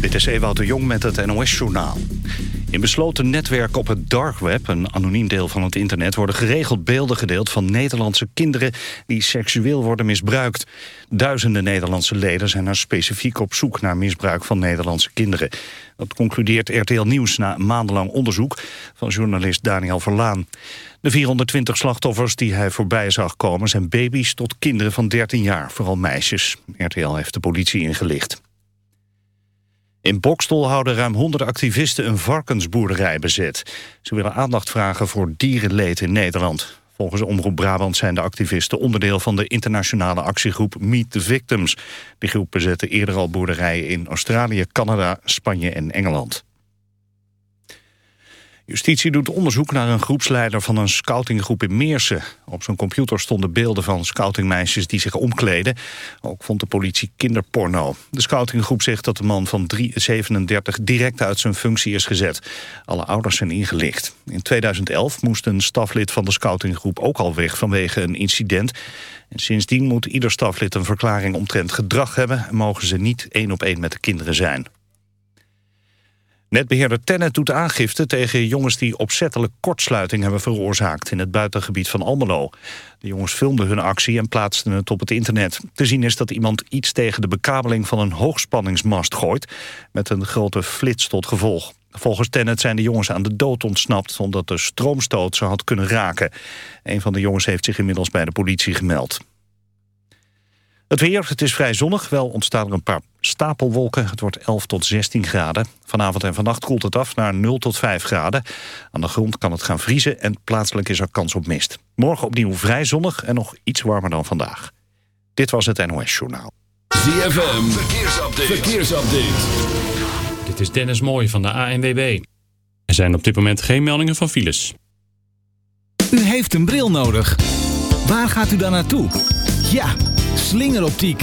Dit is Ewout de Jong met het NOS-journaal. In besloten netwerken op het dark web, een anoniem deel van het internet... worden geregeld beelden gedeeld van Nederlandse kinderen... die seksueel worden misbruikt. Duizenden Nederlandse leden zijn er specifiek op zoek... naar misbruik van Nederlandse kinderen. Dat concludeert RTL Nieuws na maandenlang onderzoek... van journalist Daniel Verlaan. De 420 slachtoffers die hij voorbij zag komen... zijn baby's tot kinderen van 13 jaar, vooral meisjes. RTL heeft de politie ingelicht. In Bokstol houden ruim 100 activisten een varkensboerderij bezet. Ze willen aandacht vragen voor dierenleed in Nederland. Volgens Omroep Brabant zijn de activisten onderdeel van de internationale actiegroep Meet the Victims. Die groep bezette eerder al boerderijen in Australië, Canada, Spanje en Engeland. Justitie doet onderzoek naar een groepsleider van een scoutinggroep in Meersen. Op zijn computer stonden beelden van scoutingmeisjes die zich omkleden. Ook vond de politie kinderporno. De scoutinggroep zegt dat de man van 37 direct uit zijn functie is gezet. Alle ouders zijn ingelicht. In 2011 moest een staflid van de scoutinggroep ook al weg vanwege een incident. En sindsdien moet ieder staflid een verklaring omtrent gedrag hebben... en mogen ze niet één op één met de kinderen zijn. Netbeheerder Tennet doet aangifte tegen jongens die opzettelijk kortsluiting hebben veroorzaakt in het buitengebied van Almelo. De jongens filmden hun actie en plaatsten het op het internet. Te zien is dat iemand iets tegen de bekabeling van een hoogspanningsmast gooit met een grote flits tot gevolg. Volgens Tennet zijn de jongens aan de dood ontsnapt omdat de stroomstoot ze had kunnen raken. Een van de jongens heeft zich inmiddels bij de politie gemeld. Het weer, het is vrij zonnig. Wel ontstaan er een paar stapelwolken. Het wordt 11 tot 16 graden. Vanavond en vannacht koelt het af naar 0 tot 5 graden. Aan de grond kan het gaan vriezen en plaatselijk is er kans op mist. Morgen opnieuw vrij zonnig en nog iets warmer dan vandaag. Dit was het NOS Journaal. ZFM, verkeersupdate. verkeersupdate. Dit is Dennis Mooij van de ANWB. Er zijn op dit moment geen meldingen van files. U heeft een bril nodig. Waar gaat u dan naartoe? Ja Slingeroptiek.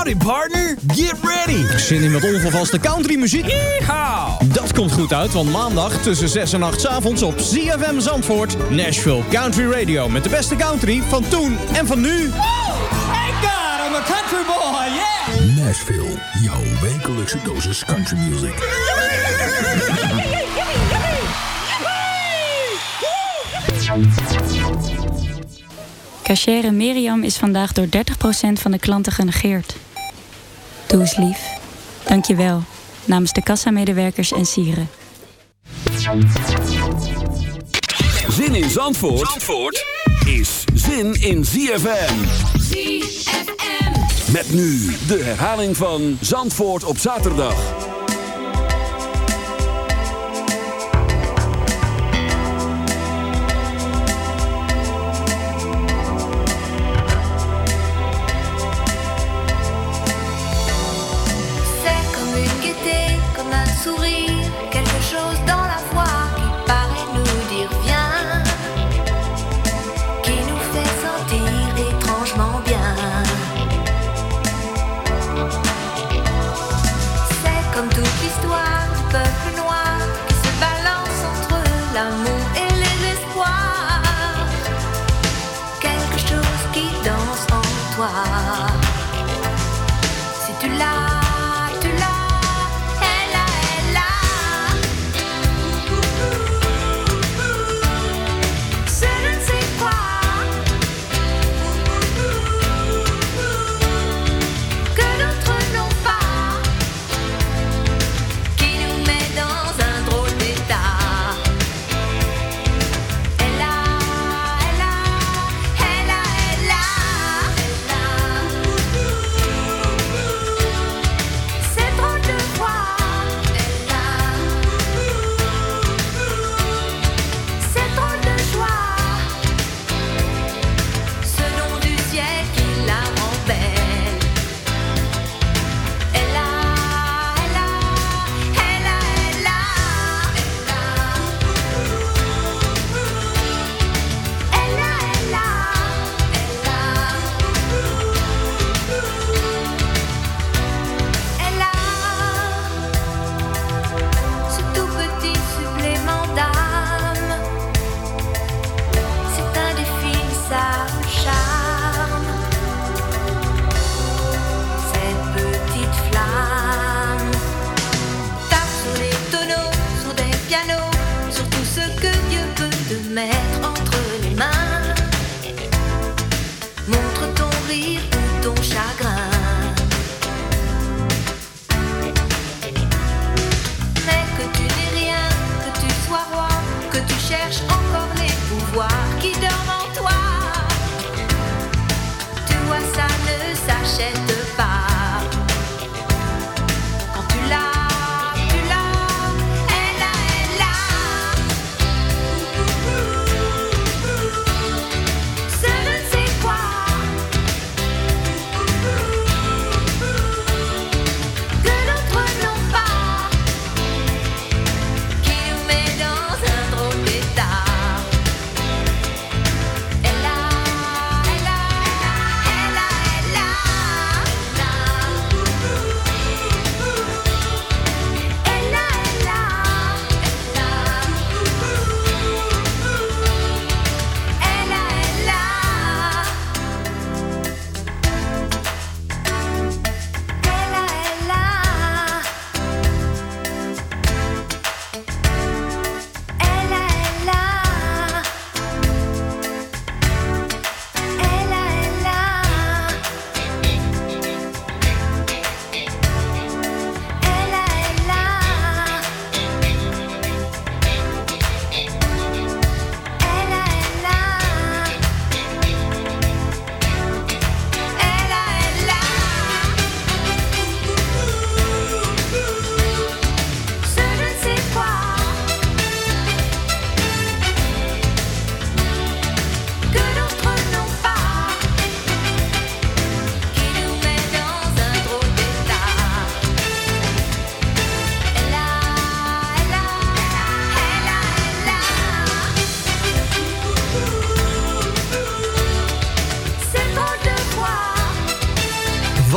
Howdy partner, get ready. Zin in wat ongevaste country muziek? Yeehaw. Dat komt goed uit, want maandag tussen 6 en 8 avonds op ZFM Zandvoort... Nashville Country Radio met de beste country van toen en van nu. Woo! Thank God, I'm a country boy, yeah! Nashville, jouw wekelijkse dosis country music. Cachere Miriam is vandaag door 30% van de klanten genegeerd. Doe eens lief. Dank je wel. Namens de kassamedewerkers en sieren. Zin in Zandvoort, Zandvoort is zin in ZFM. ZFM. Met nu de herhaling van Zandvoort op zaterdag.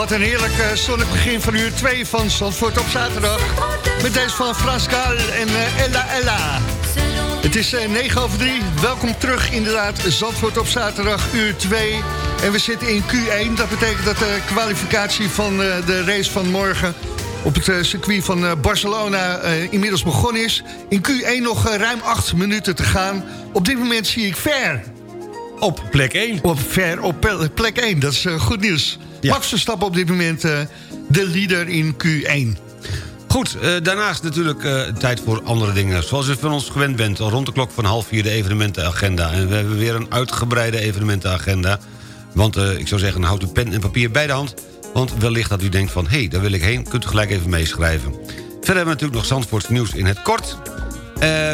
Wat een heerlijk uh, zonnig begin van uur 2 van Zandvoort op zaterdag. Met deze van Frascal en uh, Ella Ella. Het is uh, 9 over 3. Welkom terug inderdaad. Zandvoort op zaterdag uur 2. En we zitten in Q1. Dat betekent dat de kwalificatie van de race van morgen op het circuit van Barcelona inmiddels begonnen is. In Q1 nog ruim 8 minuten te gaan. Op dit moment zie ik Ver. Op plek 1. Op Ver op plek 1, dat is goed nieuws. Ja. Verstappen op dit moment uh, de leader in Q1. Goed, uh, daarnaast natuurlijk uh, tijd voor andere dingen. Zoals u van ons gewend bent, rond de klok van half vier de evenementenagenda. En we hebben weer een uitgebreide evenementenagenda. Want ik zou zeggen, houd uw pen en papier bij de hand. Want wellicht dat u denkt van, hé, hey, daar wil ik heen. Kunt u gelijk even meeschrijven. Verder hebben we natuurlijk nog Zandvoorts nieuws in het kort.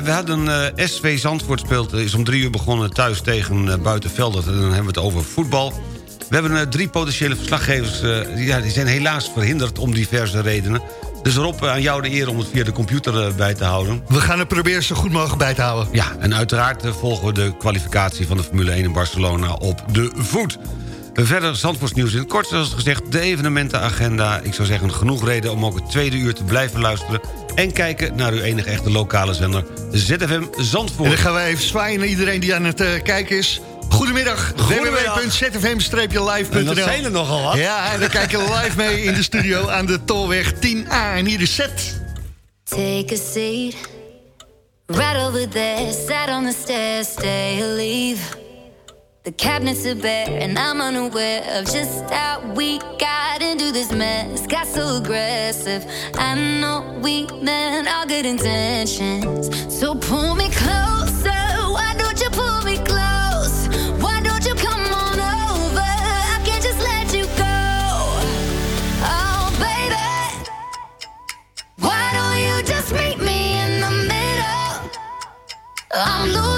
we hadden SV Zandvoort speelt, is om drie uur begonnen thuis tegen Buitenveldert. En dan hebben we het over voetbal. We hebben uh, drie potentiële verslaggevers... Uh, ja, die zijn helaas verhinderd om diverse redenen. Dus Rob, aan jou de eer om het via de computer bij te houden. We gaan het proberen zo goed mogelijk bij te houden. Ja, en uiteraard volgen we de kwalificatie van de Formule 1 in Barcelona op de voet. Verder Zandvoorts nieuws in het kort, zoals gezegd, de evenementenagenda. Ik zou zeggen, genoeg reden om ook het tweede uur te blijven luisteren... en kijken naar uw enige echte lokale zender, ZFM Zandvoort. En dan gaan we even zwaaien naar iedereen die aan het uh, kijken is. Goedemiddag, www.zfm-live.nl Dat zijn er nogal wat. Ja, en dan kijken we live mee in de studio aan de Tolweg 10A. En hier is Zet. Take a seat, right over there, sat on the stairs, stay or leave. The cabinets are bare and I'm unaware of just how we got into this mess. Got so aggressive. I know we meant all good intentions. So pull me closer. i'm the